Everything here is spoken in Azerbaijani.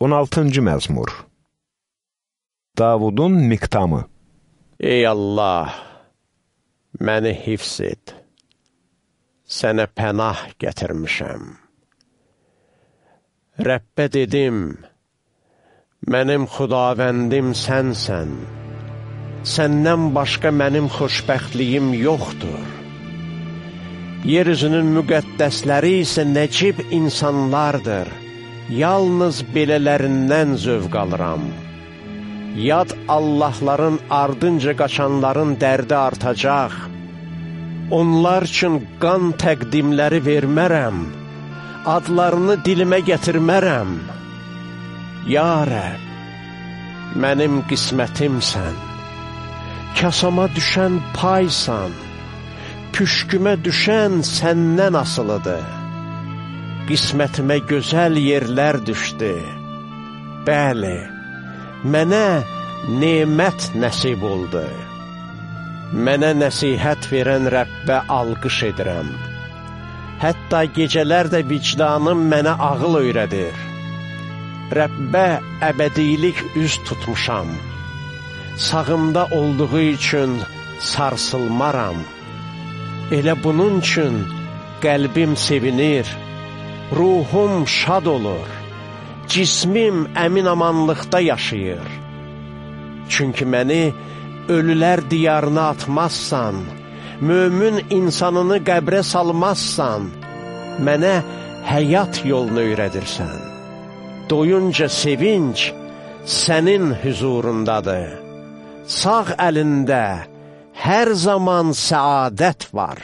16-cı məzmur. Davudun miqtamı Ey Allah, məni hifz et, sənə pənah gətirmişəm. Rəbbə dedim, mənim xudavəndim sənsən, səndən başqa mənim xoşbəxtliyim yoxdur. Yeryüzünün müqəddəsləri isə nəcib insanlardır, yalnız belələrindən zövq alıram. Yad Allahların ardınca qaçanların dərdi artacaq. Onlar üçün qan təqdimləri vermərəm, adlarını dilimə gətirmərəm. Ya Rəb, mənim qismətimsən, kasama düşən paysan, püşkümə düşən səndən asılıdır. Qismətimə gözəl yerlər düşdü. Bəli, mənə nemət nəsib oldu. Mənə nəsihət verən Rəbbə alqış edirəm. Hətta gecələr də vicdanım mənə ağıl öyrədir. Rəbbə əbədilik üz tutmuşam. Sağımda olduğu üçün sarsılmaram. Elə bunun üçün qəlbim sevinir ruhum şad olur, cismim əmin-amanlıqda yaşayır. Çünki məni ölülər diyarına atmazsan, mömin insanını qəbrə salmazsan, mənə həyat yolunu öyrədirsən. Doyunca sevinç sənin hüzurundadır. Sağ əlində hər zaman səadət var.